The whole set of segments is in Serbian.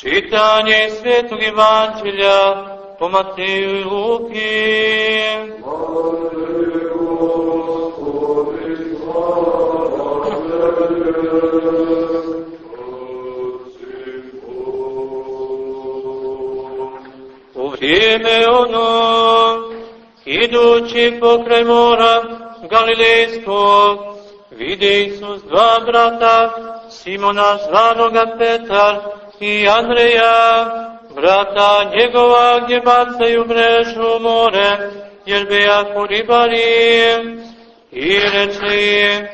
Čitanje Svetog Evanđelja po Mateju i Luki. U vrijeme ono, idući pokraj mora Galilejskog, vide Isus dva brata, Simona zvanoga Petar i Andreja, brata njegova gdje bacaju mrežu more, jer bejako ribari. I reče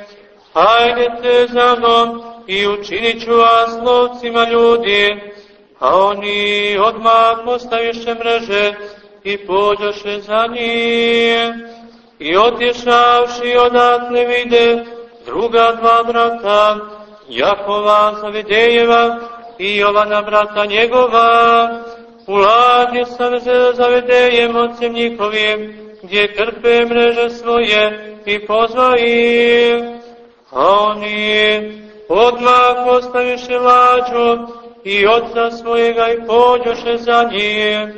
hajdete za mnom i učinit ću vas lovcima ljudi. A oni odmah postaviše mreže i pođoše za njim. I otješavši odatle vide druga dva brata, Jakova Zavedejeva i Jovana brata njegova, u ladnje sa Zavedejem ocem njihovim, gdje krpe mreže svoje i pozva. A oni odmah postaviše lađu i oca svojega i pođoše za njim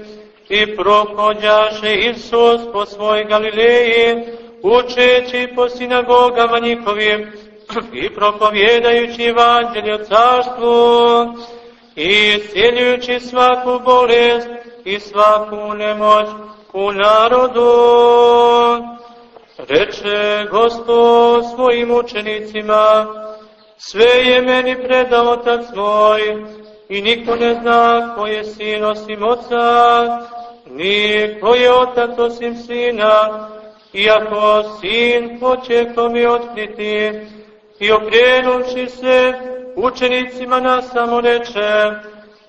i prohodjaše Isus po svoj Galileji, učeći po sinagogama njihovim i propovjedajući evanđelje o carstvu i sjeljujući svaku bolest i svaku nemoć u narodu. Reče Gospod svojim učenicima, sve je meni predao Otac moj, i niko ne zna ko je sin osim oca, ni ko je otac osim sina, iako sin hoće to mi otkriti, i okrenući se učenicima na samo reče,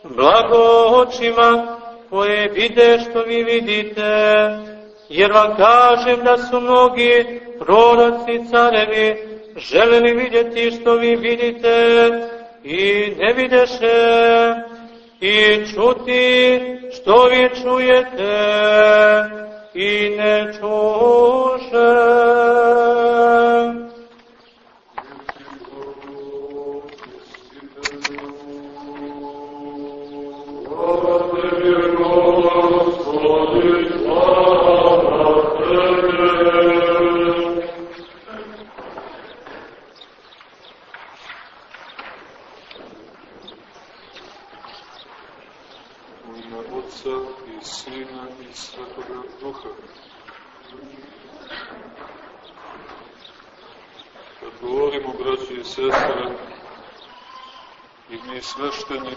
blago očima koje vide što vi vidite, jer vam kažem da su mnogi proroci carevi želeli vidjeti što vi vidite, i ne videše, i čuti što vi čujete, i ne čuše.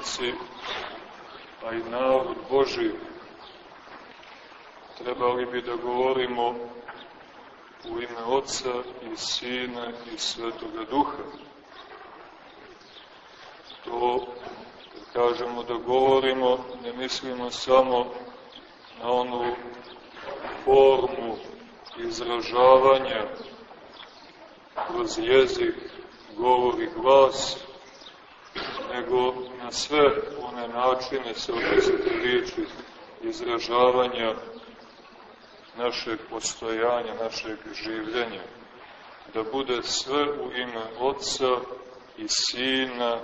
Sveštenici, a i narod Boži, trebali bi da govorimo u ime Otca i Sina i Svetoga Duha. To kažemo da govorimo, ne mislimo samo na onu formu izražavanja kroz jezik, govor i glas, nego na sve one načine se odnosite riječi izražavanja našeg postojanja, našeg življenja, da bude sve u ime Otca i Sina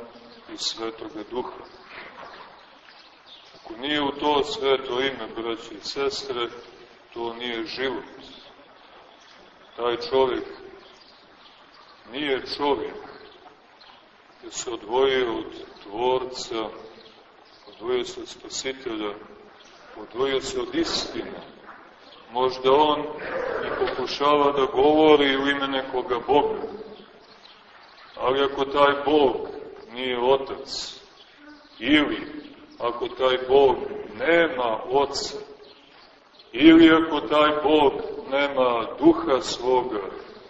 i Svetoga Duha. Ako nije u to sveto ime, braći i sestre, to nije život. Taj čovjek nije čovjek, je se odvojio od Tvorca, odvojio se od Spasitelja, odvojio se od istine. Možda on i pokušava da govori u ime nekoga Boga, ali ako taj Bog nije Otac, ili ako taj Bog nema Oca, ili ako taj Bog nema Duha svoga,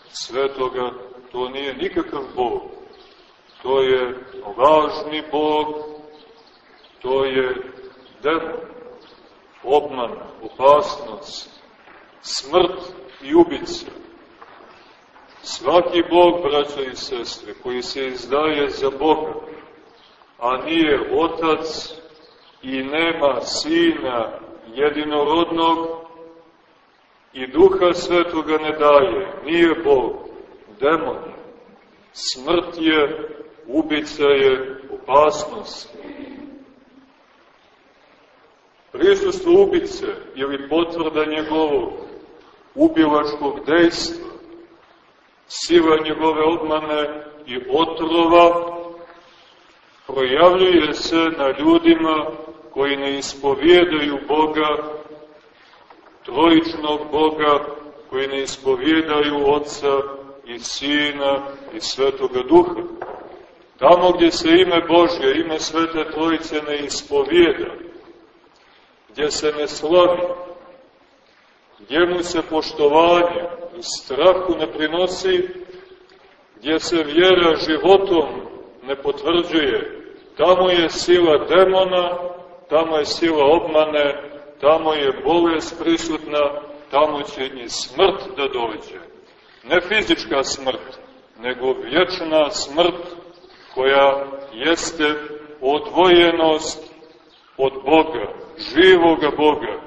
svetoga, to nije nikakav Bog. To je lažni Bog, to je demon, obman, opasnost, smrt i ubica. Svaki Bog, braća i sestre, koji se izdaje za Boga, a nije Otac i nema Sina jedinorodnog i Duha Svetoga ne daje, nije Bog, demon smrt je, ubica je, opasnost. prisustvo ubice ili potvrda njegovog ubilačkog dejstva, sila njegove obmane i otrova projavljuje se na ljudima koji ne ispovjedaju Boga, trojičnog Boga, koji ne ispovjedaju Otca i Sina i Svetoga Duha. Tamo gdje se ime Božje, ime Svete Trojice ne ispovjeda, gdje se ne slavi, gdje mu se poštovanje i strahu ne prinosi, gdje se vjera životom ne potvrđuje, tamo je sila demona, tamo je sila obmane, tamo je bolest prisutna, tamo će i smrt da dođe. Ne fizička smrt, nego vječna smrt koja jeste odvojenost od Boga, živoga Boga,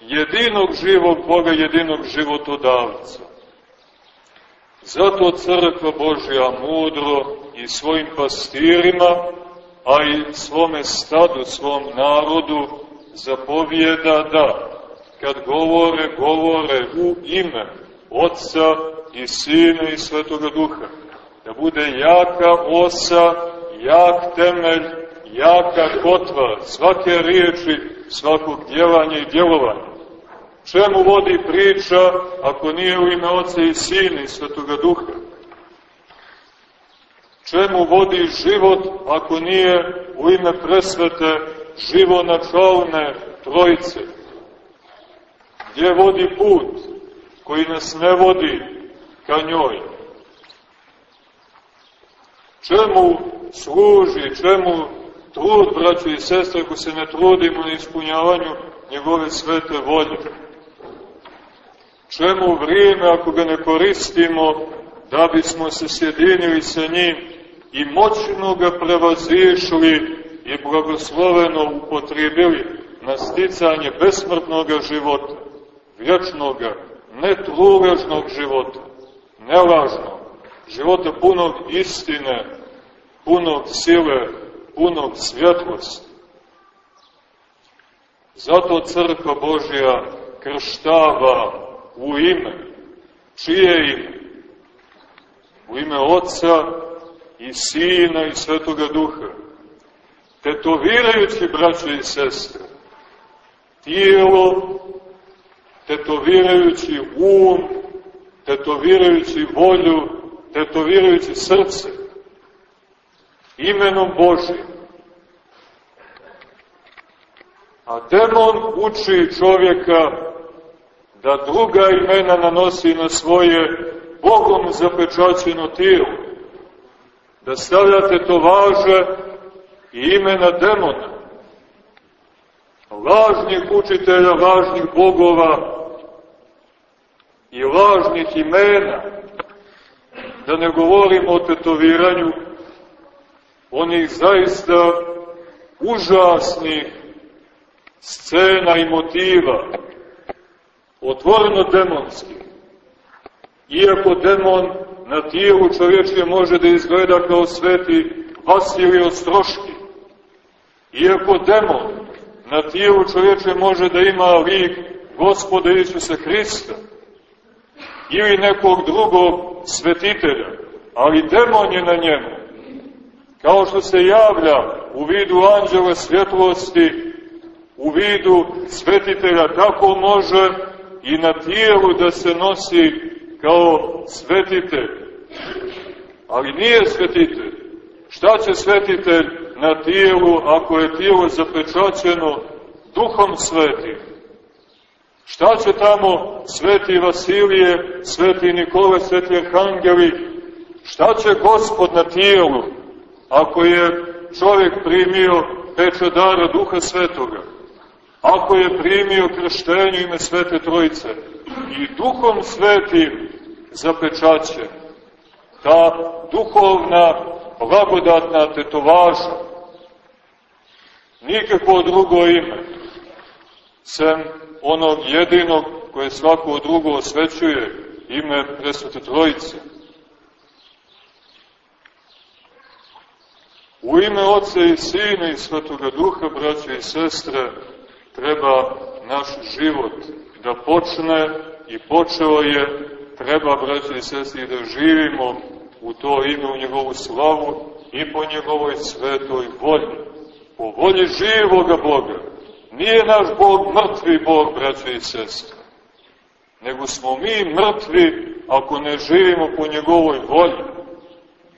jedinog živog Boga, jedinog životodavca. Zato crkva Božja mudro i svojim pastirima, a i svome stadu, svom narodu, zapovjeda da, kad govore, govore u ime Otca i Sina i Svetoga Duha, da bude jaka osa, jak temelj, jaka kotva svake riječi, svakog djelanja i djelovanja. Čemu vodi priča ako nije u ime Oca i Sina i Svetoga Duha? Čemu vodi život ako nije u ime presvete živonačalne trojice? Gdje vodi put koji nas ne vodi ka njoj? Čemu služi, čemu trud, braćo i sestre, ako se ne trudimo na ispunjavanju njegove svete volje? Čemu vrijeme ako ga ne koristimo da bismo se sjedinili sa njim i moćno ga prevazišli i blagosloveno upotrijebili na sticanje besmrtnog života, vječnog, netruležnog života, nelažnog, života punog istine, punog sile, punog svjetlosti. Zato crkva Božja krštava u ime. Čije ime? U ime Otca i Sina i Svetoga Duha. Tetovirajući, braće i sestre, tijelo, tetovirajući um, tetovirajući volju, tetovirajući srce, imenom Božim. A demon uči čovjeka da druga imena nanosi na svoje Bogom zapečaćeno tijelo, da stavljate to važe i imena demona, lažnih učitelja, lažnih bogova i lažnih imena, da ne govorimo o tetoviranju onih zaista užasnih scena i motiva, otvoreno demonski. Iako demon na tijelu čovječije može da izgleda kao sveti Vasilij Ostroški, iako demon na tijelu čovječe može da ima lik gospoda Isusa Hrista ili nekog drugog svetitelja, ali demon je na njemu. Kao što se javlja u vidu anđela svjetlosti, u vidu svetitelja, tako može i na tijelu da se nosi kao svetitelj. Ali nije svetitelj. Šta će svetitelj na tijelu ako je tijelo zapečaćeno duhom svetim? Šta će tamo sveti Vasilije, sveti Nikole, sveti Arhangeli? Šta će gospod na tijelu ako je čovjek primio pečadara duha svetoga? ako je primio krštenje ime Svete Trojice i duhom svetim zapečaće, ta duhovna, blagodatna tetovaža, nikako drugo ime, sem onog jedinog koje svako drugo osvećuje, ime Presvete Trojice. U ime Otca i Sina i Svetoga Duha, braće i sestre, treba naš život da počne i počeo je, treba, braći i sestri, da živimo u to ime, u njegovu slavu i po njegovoj svetoj volji. Po volji živoga Boga. Nije naš Bog mrtvi Bog, braći i sestre, nego smo mi mrtvi ako ne živimo po njegovoj volji.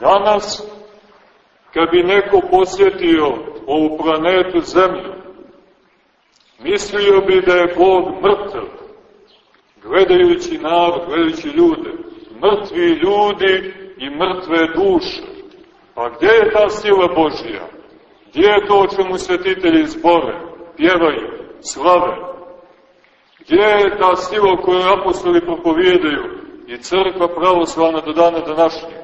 Danas, kad bi neko posjetio ovu planetu Zemlju, mislio bi da je Bog mrtav, gledajući narod, gledajući ljude, mrtvi ljudi i mrtve duše. Pa gdje je ta sila Božija? Gdje je to o čemu svetitelji zbore, pjevaju, slave? Gdje je ta sila koju apostoli propovijedaju i crkva pravoslavna do dana današnje?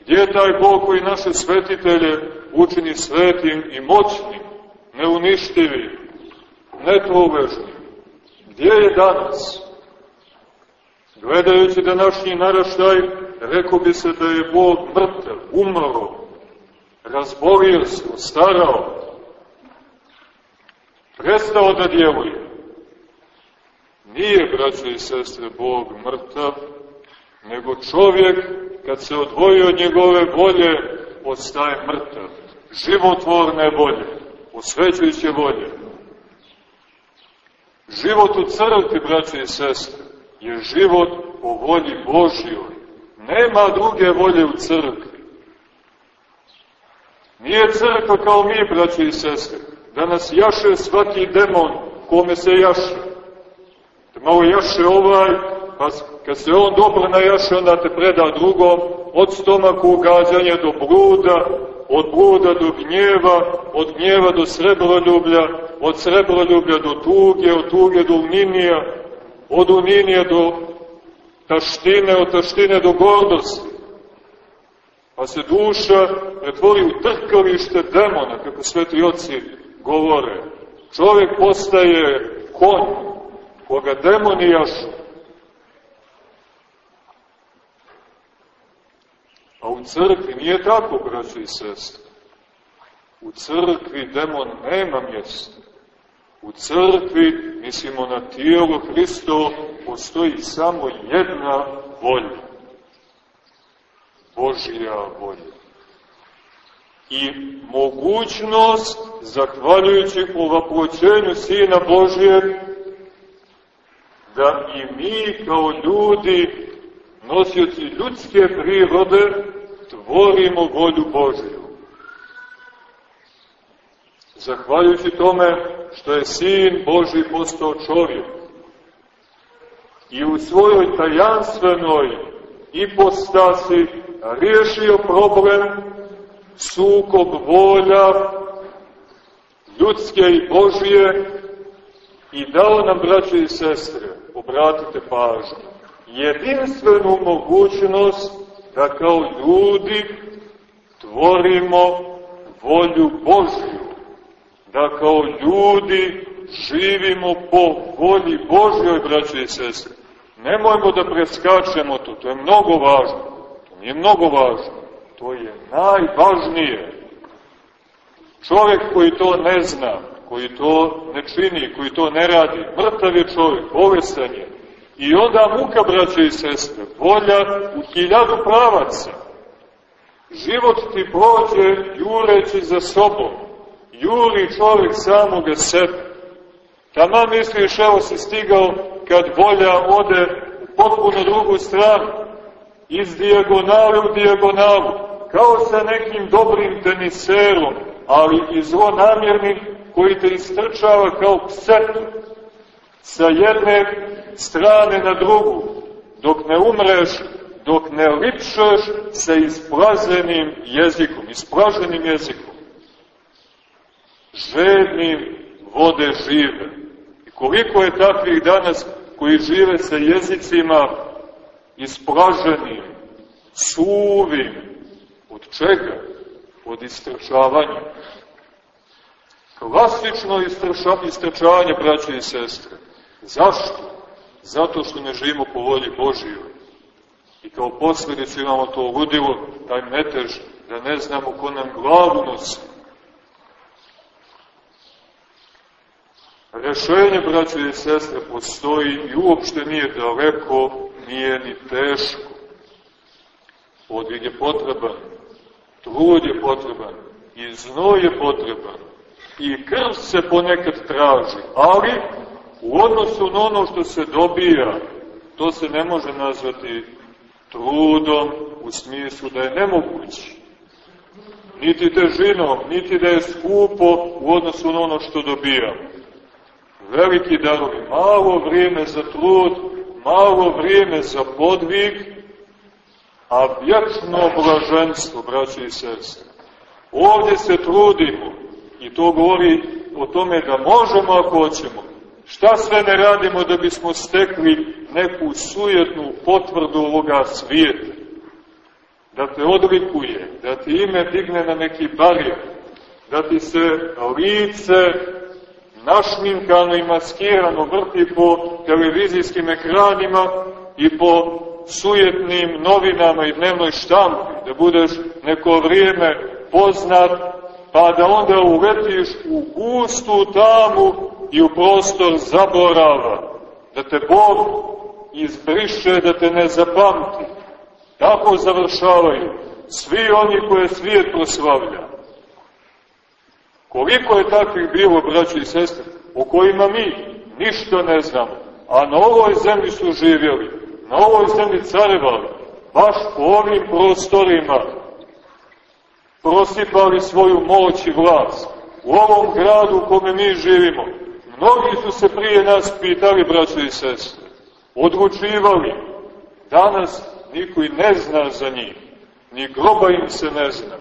Gdje je taj Bog koji naše svetitelje učini svetim i moćnim, neuništivim, netruvežnim? Gdje je danas? Gledajući današnji naraštaj, rekao bi se da je Bog mrtav, umro, razborio se, starao, prestao da djeluje. Nije, braćo i sestre, Bog mrtav, nego čovjek, kad se odvoji od njegove volje, ostaje mrtav. Životvorne volje, osvećujuće volje. Život u crkvi, braćo i sestre, je život po volji Božjoj. Nema druge volje u crkvi. Nije crkva kao mi, braći i sestre, da nas jaše svaki demon kome se jaše. Da malo jaše ovaj, pa kad se on dobro najaše, onda te preda drugom, od stomaku ugađanja do bruda, od bruda do gnjeva, od gnjeva do srebroljublja, od srebroljublja do tuge, od tuge do uninija, od uninija do taštine, od taštine do gordosti. Pa se duša pretvori u trkalište demona, kako sveti oci govore. Čovjek postaje konj, koga demoni jašu. A u crkvi nije tako, braći i sestre. U crkvi demon nema mjesta. U crkvi, mislimo na tijelo Hristo, postoji samo jedna volja. Božja volja. I mogućnost, zahvaljujući ovaploćenju Sina Božijeg, da i mi kao ljudi, nosioci ljudske prirode, tvorimo volju Božiju. Zahvaljujući tome što je Sin Boži postao čovjek i u svojoj tajanstvenoj ipostasi riješio problem sukob volja ljudske i Božije i dao nam, braće i sestre, obratite pažnju, jedinstvenu mogućnost da kao ljudi tvorimo volju Božju, da kao ljudi živimo po volji Božjoj, braće i sestre. Nemojmo da preskačemo to, to je mnogo važno. To nije mnogo važno, to je najvažnije. Čovjek koji to ne zna, koji to ne čini, koji to ne radi, mrtav je čovjek, bolestan je. I onda muka, braće i sestre, volja u hiljadu pravaca. Život ti prođe jureći za sobom, juri čovjek samoga sebe. Tama misliš, evo si stigao kad volja ode u potpuno drugu stranu, iz dijagonale u dijagonalu, kao sa nekim dobrim teniserom, ali i zlonamjernim koji te istrčava kao pset sa jedne strane na drugu, dok ne umreš, dok ne lipšeš sa ispraženim jezikom, ispraženim jezikom žednim vode žive. I koliko je takvih danas koji žive sa jezicima ispraženim, suvim, od čega? Od istrčavanja. Klasično istrčavanje, braće i sestre. Zašto? Zato što ne živimo po volji Božijoj. I kao posledicu imamo to ludilo, taj metež, da ne znamo ko nam glavu nosi. Rešenje, braćo i sestre, postoji i uopšte nije daleko, nije ni teško. Podvig je potreban, trud je potreban, i znoj je potreban, i krv se ponekad traži, ali u odnosu na ono što se dobija, to se ne može nazvati trudom u smislu da je nemoguće. Niti težinom, niti da je skupo u odnosu na ono što dobijamo. Veliki darovi, malo vrijeme za trud, malo vrijeme za podvig, a vječno blaženstvo, braće i sestre. Ovdje se trudimo i to govori o tome da možemo ako hoćemo. Šta sve ne radimo da bismo stekli neku sujetnu potvrdu ovoga svijeta? Da te odlikuje, da ti ime digne na neki barijak, da ti se lice našminkano i maskirano vrti po televizijskim ekranima i po sujetnim novinama i dnevnoj štampi, da budeš neko vrijeme poznat, pa da onda uletiš u gustu tamu i u prostor zaborava, da te Bog izbriše, da te ne zapamti. Tako završavaju svi oni koje svijet proslavlja. Koliko je takvih bilo, braći i sestre, o kojima mi ništa ne znamo, a na ovoj zemlji su živjeli, na ovoj zemlji carevali, baš po ovim prostorima, prosipali svoju moć i vlast. U ovom gradu u kome mi živimo, mnogi su se prije nas pitali, braćo i sestre, odlučivali. Danas niko i ne zna za njih, ni groba im se ne zna.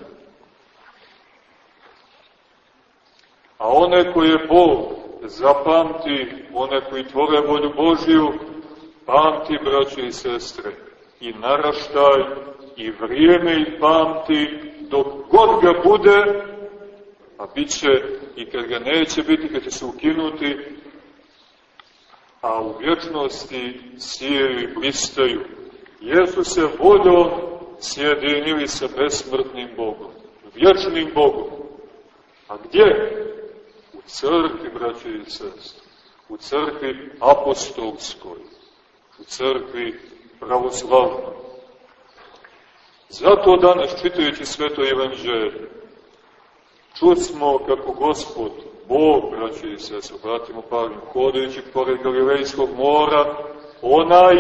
A one koje Bog zapamti, one koji tvore volju Božiju, pamti, braćo i sestre, i naraštaj, i vrijeme ih pamti, dok god ga bude, a bit će i kad ga neće biti, kad će se ukinuti, a u vječnosti sijeju i blistaju, jer su se vodom sjedinili sa besmrtnim Bogom, vječnim Bogom. A gdje? U crkvi, braći i sestri, u crkvi apostolskoj, u crkvi pravoslavnoj. Zato danas, čitajući sveto evanđelje, čusmo kako Gospod, Bog, braći i sese, obratimo pažnju, hodajući pored Galilejskog mora, onaj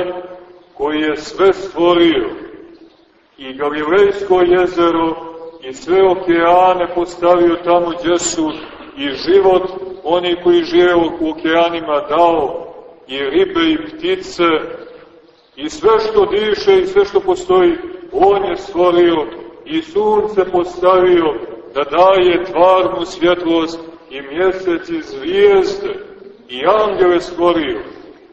koji je sve stvorio, i Galilejsko jezero, i sve okeane postavio tamo gdje su, i život oni koji žive u okeanima dao, i ribe i ptice, i sve što diše i sve što postoji, On je stvorio i sunce postavio da daje tvarnu svjetlost i mjesec i zvijezde i angele stvorio.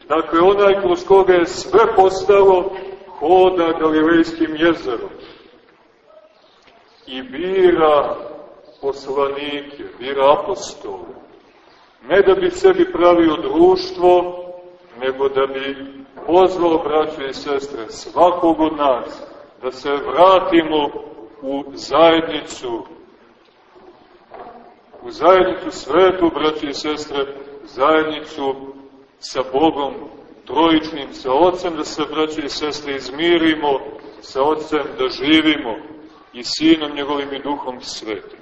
Dakle, onaj kroz koga je sve postalo, hoda Galilejskim jezerom. I bira poslanike, bira apostole. Ne da bi sebi pravio društvo, nego da bi pozvao braćo i sestre svakog od nas da se vratimo u zajednicu, u zajednicu svetu, braći i sestre, zajednicu sa Bogom trojičnim, sa Otcem, da se, braći i sestre, izmirimo, sa Otcem da živimo i Sinom njegovim i Duhom Svetim.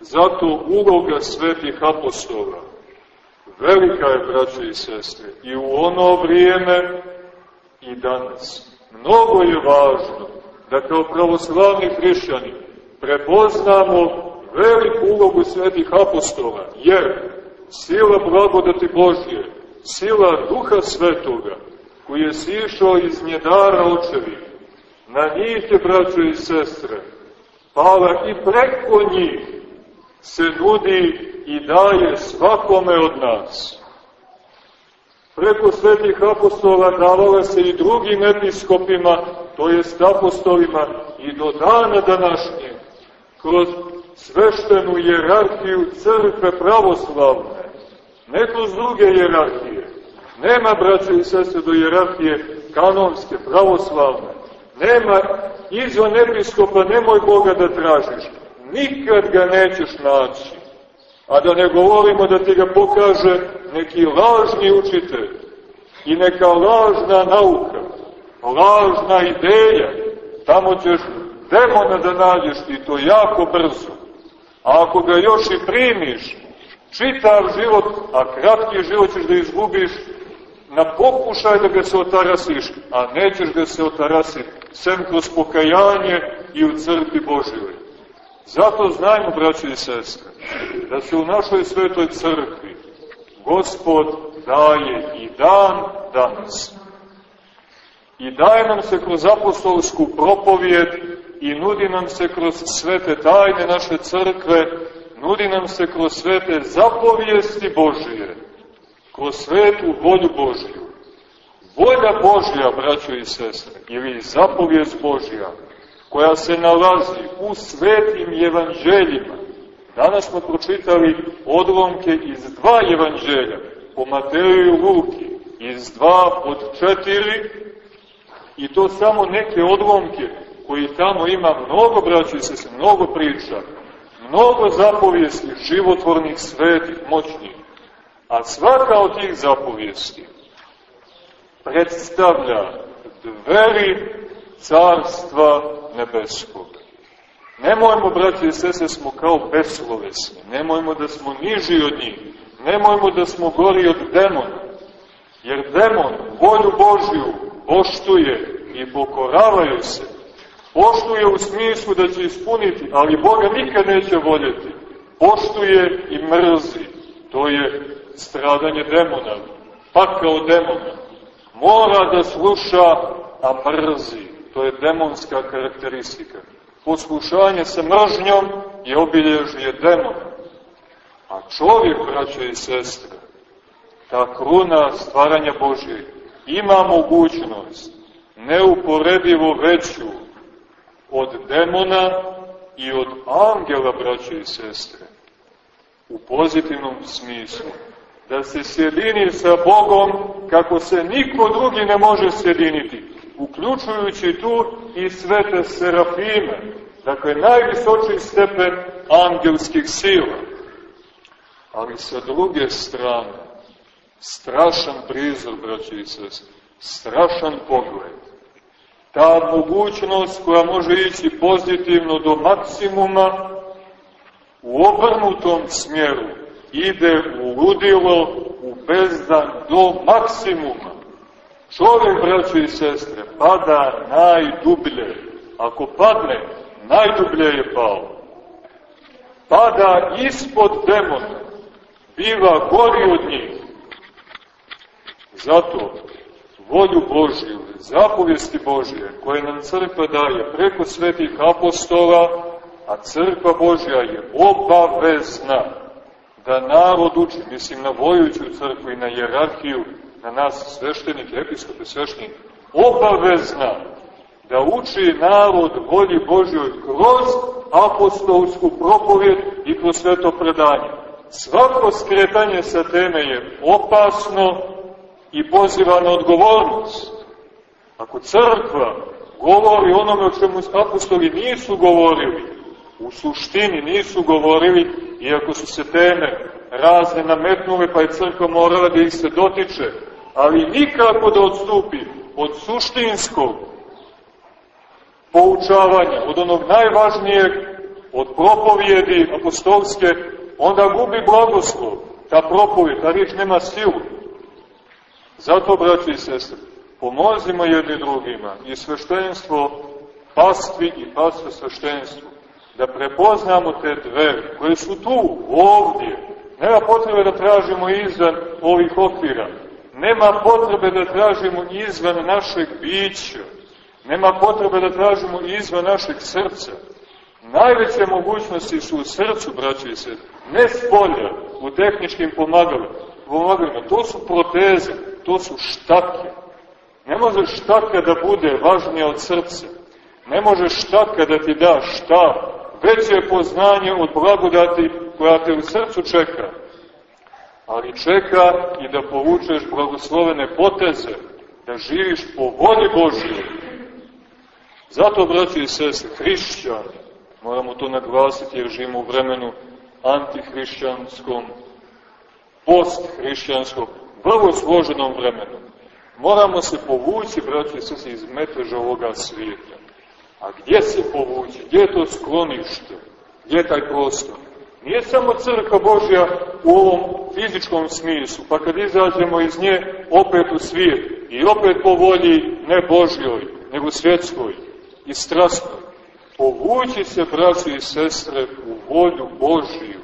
Zato uloga svetih apostola velika je, braći i sestre, i u ono vrijeme i danas. Mnogo je važno da kao pravoslavni hrišćani prepoznamo veliku ulogu svetih apostola, jer sila blagodati Božje, sila Duha Svetoga, koji je sišao iz njedara očevi, na njih je, braćo i sestre, pala i preko njih se nudi i daje svakome od nas preko svetih apostola davala se i drugim episkopima, to jest apostolima, i do dana današnje, kroz sveštenu jerarhiju crkve pravoslavne, ne kroz druge jerarhije. Nema, braće i sestre, do jerarhije kanonske, pravoslavne. Nema izvan episkopa, nemoj Boga da tražiš. Nikad ga nećeš naći. A da ne govorimo da ti ga pokaže neki lažni učitelj i neka lažna nauka, lažna ideja, tamo ćeš demona da nađeš i to jako brzo. A ako ga još i primiš, čitav život, a kratki život ćeš da izgubiš na pokušaj da ga se otarasiš, a nećeš da se otarasiti, sem kroz pokajanje i u crkvi Božjoj. Zato znajmo, braći i sestre, da se u našoj svetoj crkvi Gospod daje i dan danas. I daje nam se kroz apostolsku propovijed i nudi nam se kroz svete tajne naše crkve, nudi nam se kroz svete zapovijesti Božije, kroz svetu volju Božiju. Volja Božja, braćo i sestre, ili zapovijest Božja, koja se nalazi u svetim evanđeljima. Danas smo pročitali odlomke iz dva evanđelja, po Mateju i Luki, iz dva od četiri, i to samo neke odlomke koji tamo ima mnogo, braćo i sestre, mnogo priča, mnogo zapovijesti, životvornih, svetih, moćnih. A svaka od tih zapovijesti predstavlja dveri carstva nebeskog. Nemojmo, braći i sese, smo kao beslovesni, nemojmo da smo niži od njih, nemojmo da smo gori od demona, jer demon volju Božju poštuje i pokoravaju se. Poštuje u smislu da će ispuniti, ali Boga nikad neće voljeti. Poštuje i mrzi, to je stradanje demona, pakao demona. Mora da sluša, a mrzi. To je demonska karakteristika. Poslušanje sa mržnjom je obilježje demona. A čovjek, braćo i sestre, ta kruna stvaranja Božje, ima mogućnost neuporedivo veću od demona i od angela, braćo i sestre, u pozitivnom smislu, da se sjedini sa Bogom kako se niko drugi ne može sjediniti, uključujući tu i svete serafime, dakle najvisočiji stepen angelskih sila. Ali sa druge strane, strašan prizor, braći i sest, strašan pogled. Ta mogućnost koja može ići pozitivno do maksimuma, u obrnutom smjeru ide u ludilo, u bezdan do maksimuma. Čovjek, braćo i sestre, pada najdublje. Ako padne, najdublje je pao. Pada ispod demona, biva gori od njih. Zato volju Božju, zapovijesti Božje, koje nam crkva daje preko svetih apostola, a crkva Božja je obavezna da narod uči, mislim na vojuću crkvu i na jerarhiju, na nas sveštenike, episkope sveštenike, obavezna da uči narod volji Božjoj kroz apostolsku propovjed i kroz sveto predanje. Svako skretanje sa teme je opasno i poziva na odgovornost. Ako crkva govori onome o čemu apostoli nisu govorili, u suštini nisu govorili, iako su se teme razne nametnule, pa je crkva morala da ih se dotiče, ali nikako da odstupi od suštinskog poučavanja, od onog najvažnijeg, od propovijedi apostolske, onda gubi blagoslov. Ta propovijed, ta riječ nema silu. Zato, braći i sestre, pomozimo jedni drugima i sveštenstvo pastvi i pastve sveštenstvu, da prepoznamo te dveri koje su tu, ovdje. Nema potrebe da tražimo izvan ovih okvira. Nema potrebe da tražimo izvan našeg bića. Nema potrebe da tražimo izvan našeg srca. Najveće mogućnosti su u srcu, braći se, ne spolja, u tehničkim pomagalima. To su proteze, to su štake. Ne može štaka da bude važnija od srca. Ne može štaka da ti da šta, veće poznanje od blagodati koja te u srcu čeka. Ali čeka i da povučeš blagoslovene poteze, da živiš po volji Božije. Zato, braći i sese, hrišćani, moramo to naglasiti jer živimo u vremenu antihrišćanskom, posthrišćanskom, vrlo složenom vremenu. Moramo se povući, braći i sese, iz meteža ovoga svijeta. A gdje se povući? Gdje je to sklonište? Gdje je taj prostor? Nije samo crkva Božja u ovom fizičkom smislu, pa kad izađemo iz nje opet u svijet i opet po volji ne Božjoj, nego svjetskoj i strastnoj. Povući se, braći i sestre, u volju Božju.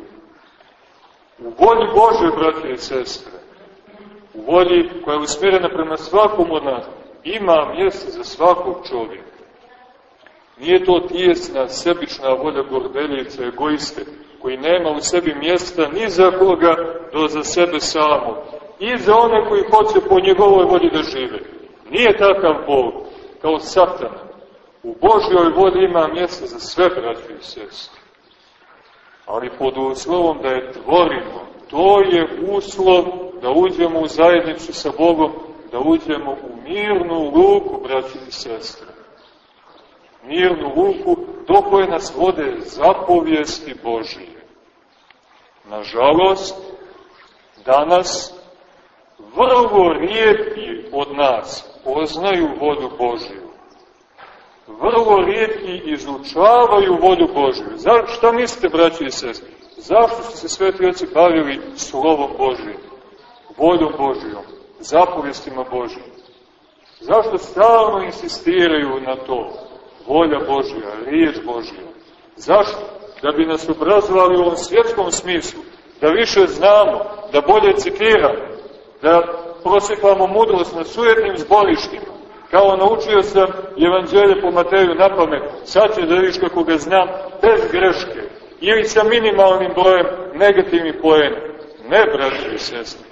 U volji Božje, braći i sestre. U volji koja je usmjerena prema svakom od nas. Ima mjesta za svakog čovjeka. Nije to tijesna, sebična volja gordeljice, egoiste, koji nema u sebi mjesta ni za koga, do za sebe samo. I za one koji hoće po njegovoj volji da žive. Nije takav Bog, kao Satan. U Božjoj volji ima mjesta za sve braće i sestre. Ali pod uslovom da je tvorimo. To je uslov da uđemo u zajednicu sa Bogom, da uđemo u mirnu luku, braći i sestre mirnu luku, do koje nas vode zapovijesti Božije. Nažalost, danas vrlo rijetki od nas poznaju volju Božiju. Vrlo rijetki izučavaju volju Božiju. Za, šta mislite, braći i sestri? Zašto su se sveti oci bavili slovom Božijom, voljom Božijom, zapovjestima Božijom? Zašto stalno insistiraju na to? Volja Božja, riječ Božja. Zašto? Da bi nas obrazovali u ovom svjetskom smislu, da više znamo, da bolje citiramo, da prosipamo mudrost na sujetnim zborištima. Kao naučio sam evanđelje po Mateju na pamet, sad ću da vidiš kako ga znam, bez greške, ili sa minimalnim brojem negativnih pojena. Ne, braći i sestri,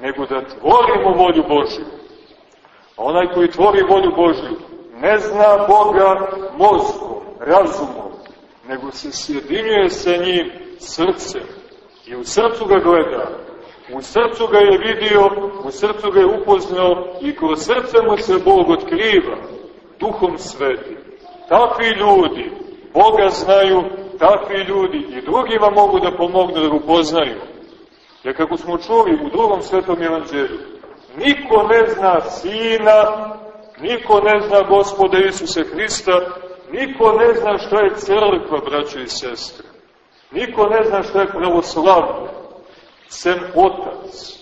nego da tvorimo volju Božju. A onaj koji tvori volju Božju, ne zna Boga mozgom, razumom, nego se sjedinjuje sa njim srcem i u srcu ga gleda. U srcu ga je vidio, u srcu ga je upoznao i kroz srce mu se Bog otkriva, duhom svetim. Takvi ljudi Boga znaju, takvi ljudi i drugima mogu da pomognu da ga upoznaju. Jer kako smo čuli u drugom svetom evanđelju, niko ne zna Sina Niko ne zna gospoda Isuse Hrista, niko ne zna šta je crkva, braće i sestre. Niko ne zna šta je pravoslavno, sem otac.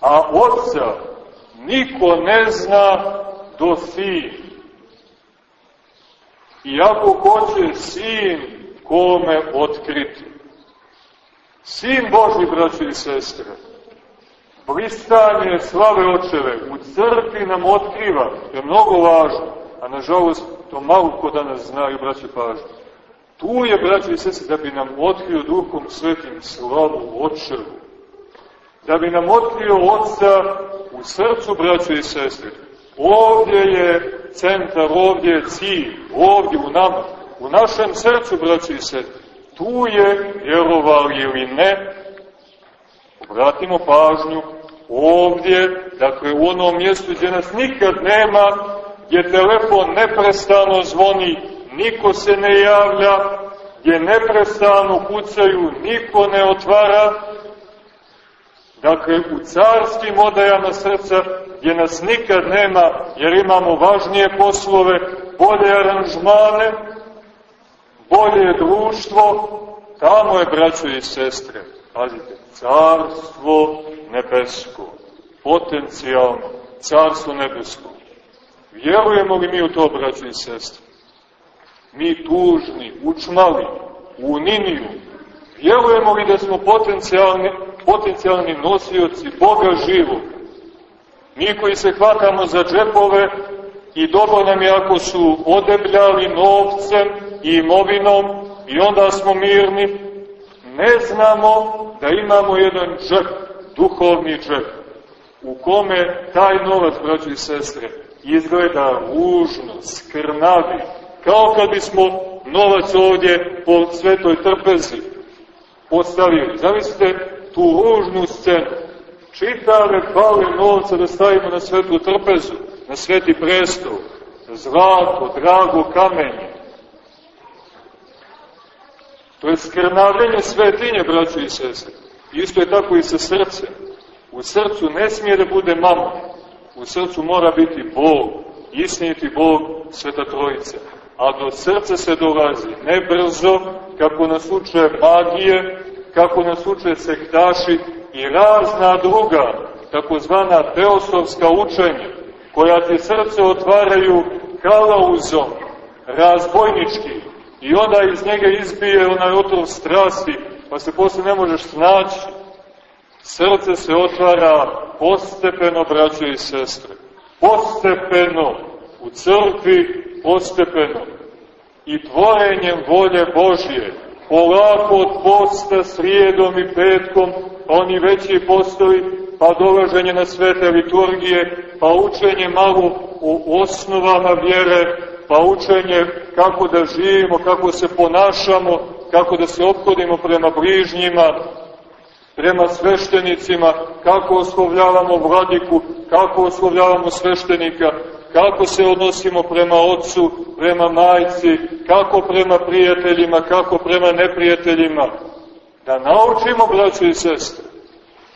A oca niko ne zna do sin. Iako hoće sin kome otkriti. Sin Boži, braće i sestre, blistanje slave očeve u crkvi nam otkriva, je mnogo važno, a nažalost to malo ko danas znaju, braće pažnje. Tu je, braće i sese, da bi nam otkrio duhom svetim slavu očevu, da bi nam otkrio oca u srcu, braće i sestre. Ovdje je centar, ovdje je cilj, ovdje u nama, u našem srcu, braće i sestre. Tu je, vjerovali ili ne, Obratimo pažnju ovdje, dakle u onom mjestu gdje nas nikad nema, gdje telefon neprestano zvoni, niko se ne javlja, gdje neprestano kucaju, niko ne otvara, dakle u carskim odajama srca, gdje nas nikad nema, jer imamo važnije poslove, bolje aranžmane, bolje društvo, tamo je, braćo i sestre, pazite, carstvo nebesko, potencijalno carstvo nebesko. Vjerujemo li mi u to, braći i sestri? Mi tužni, učmali, u Niniju, vjerujemo li da smo potencijalni, potencijalni nosioci Boga živog? Mi koji se hvatamo za džepove i dobro nam je ako su odebljali novcem i imovinom i onda smo mirni, ne znamo da imamo jedan džep, duhovni džep, u kome taj novac, braći i sestre, izgleda ružno, skrnavi, kao kad bismo novac ovdje po svetoj trpezi postavili. Zamislite tu ružnu scenu. Čitave pale novca da stavimo na svetu trpezu, na sveti prestol, zlato, drago kamenje. To je skrnavljenje svetinje, braćo i sestre. Isto je tako i sa srcem. U srcu ne smije da bude mama. U srcu mora biti Bog, istiniti Bog, Sveta Trojica. A do srca se dolazi ne brzo, kako nas uče magije, kako nas uče sektaši i razna druga, takozvana teosofska učenja, koja ti srce otvaraju kalauzom, razbojnički, i onda iz njega izbije onaj otrov strasti, pa se posle ne možeš snaći. Srce se otvara postepeno, braćo i sestre. Postepeno, u crkvi postepeno. I tvorenjem volje Božije, polako od posta srijedom i petkom, pa oni veći postoji, pa dolaženje na svete liturgije, pa učenje malo u osnovama vjere, pa učenje kako da živimo, kako se ponašamo, kako da se ophodimo prema bližnjima, prema sveštenicima, kako oslovljavamo vladiku, kako oslovljavamo sveštenika, kako se odnosimo prema ocu, prema majci, kako prema prijateljima, kako prema neprijateljima. Da naučimo, braćo i sestre,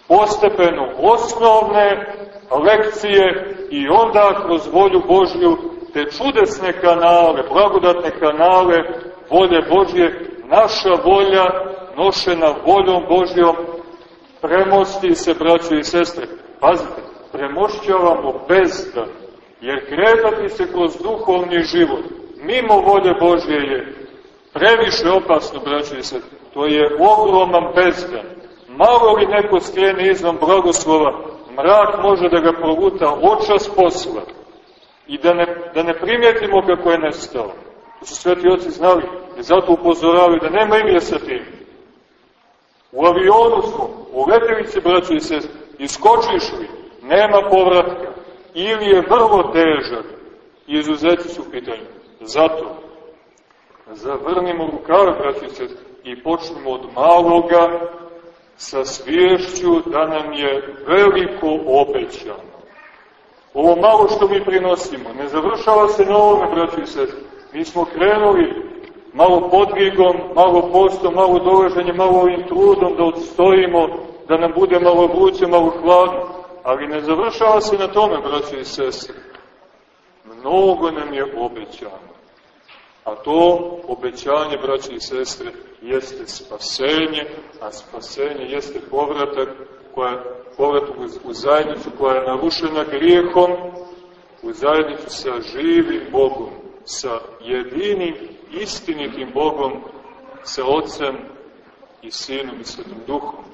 postepeno osnovne lekcije i onda kroz volju Božju te čudesne kanale, blagodatne kanale volje Božje, naša volja nošena voljom Božjom premosti se, braćo i sestre. Pazite, premošćavamo bezdan, jer kretati se kroz duhovni život, mimo volje Božje je previše opasno, braćo i sestre. To je ogroman bezdan. Malo li neko skrene izvan blagoslova, mrak može da ga provuta očas posla i da ne, da ne primetimo kako je nestao. To su sveti oci znali i zato upozoravaju da nema igre sa tim. U avionu smo, u letelici, braćo i sest, iskočiš li, nema povratka, ili je vrlo težak, izuzeti su pitanje. Zato, zavrnimo rukave, braćo i sest, i počnemo od maloga, sa svješću da nam je veliko obećano. Ovo malo što mi prinosimo, ne završava se na ovome, braći i sestri. Mi smo krenuli malo podvigom, malo postom, malo doleženjem, malo ovim trudom da odstojimo, da nam bude malo vruće, malo hladno. Ali ne završava se na tome, braći i sestri. Mnogo nam je obećano. A to obećanje, braći i sestre, jeste spasenje, a spasenje jeste povratak koja povrat u, u zajednicu koja je narušena grijehom, u zajednicu sa živim Bogom, sa jedinim istinitim Bogom, sa Otcem i Sinom i Svetom Duhom.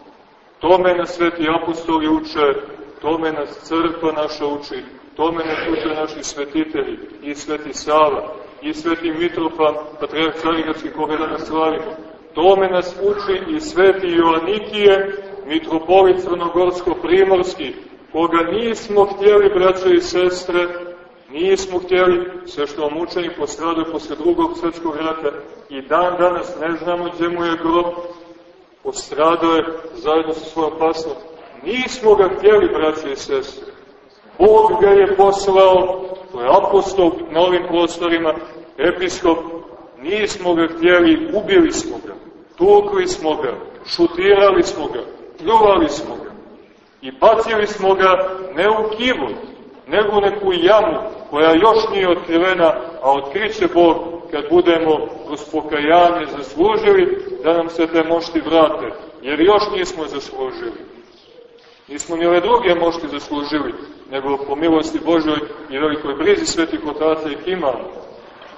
Tome nas sveti apostoli uče, tome nas crkva naša uči, tome nas uče naši svetitelji i sveti Sava i sveti Mitrofa, patrijarh Carigradski koga danas slavimo. Tome nas uči i sveti Joannikije, mitropolit Crnogorsko-Primorski, koga nismo htjeli, braćo i sestre, nismo htjeli, sve što vam učeni postradaju posle drugog svetskog rata i dan danas ne znamo gdje mu je grob, postradao je zajedno sa svojom pasnom. Nismo ga htjeli, braćo i sestre. Bog ga je poslao, to je apostol na ovim prostorima, episkop, nismo ga htjeli, ubili smo ga, tukli smo ga, šutirali smo ga, pljuvali smo ga i bacili smo ga ne u kivu, nego u neku jamu koja još nije otkrivena, a otkriće Bog kad budemo kroz pokajanje zaslužili da nam se te mošti vrate, jer još nismo zaslužili. Nismo ni ove druge mošti zaslužili, nego po milosti Božoj i velikoj brizi svetih otaca ih imamo.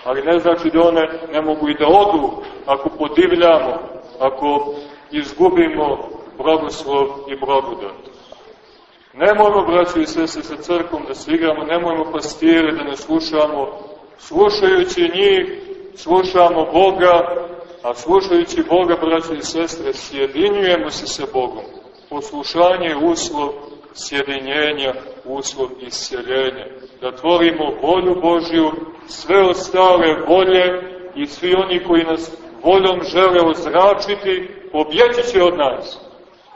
Ali ne znači da one ne mogu i da odu ako podivljamo, ako izgubimo blagoslov i blagodat. Nemojmo, braći i sese, sa crkom da se igramo, nemojmo pastire da ne slušamo. Slušajući njih, slušamo Boga, a slušajući Boga, braći i sestre, sjedinjujemo se sa Bogom. Poslušanje je uslov sjedinjenja, uslov isceljenja. Da tvorimo volju Božju, sve ostale volje i svi oni koji nas voljom žele ozračiti, pobjeći će od nas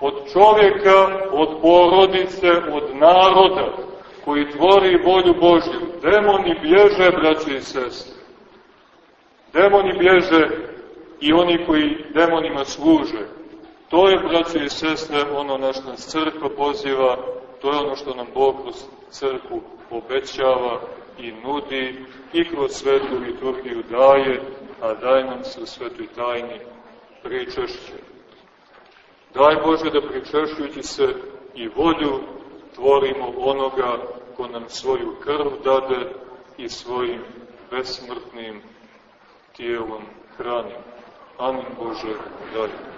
od čovjeka, od porodice, od naroda, koji tvori volju Božju. Demoni bježe, braći i sestri. Demoni bježe i oni koji demonima služe. To je, braće i sestre, ono na što nas crkva poziva, to je ono što nam Bog kroz crkvu obećava i nudi i kroz svetu liturgiju daje, a daj nam se u svetoj tajni pričešće. Daj Bože da pričešćujući se i volju tvorimo onoga ko nam svoju krv dade i svojim besmrtnim tijelom hrani. Amin Bože, daj.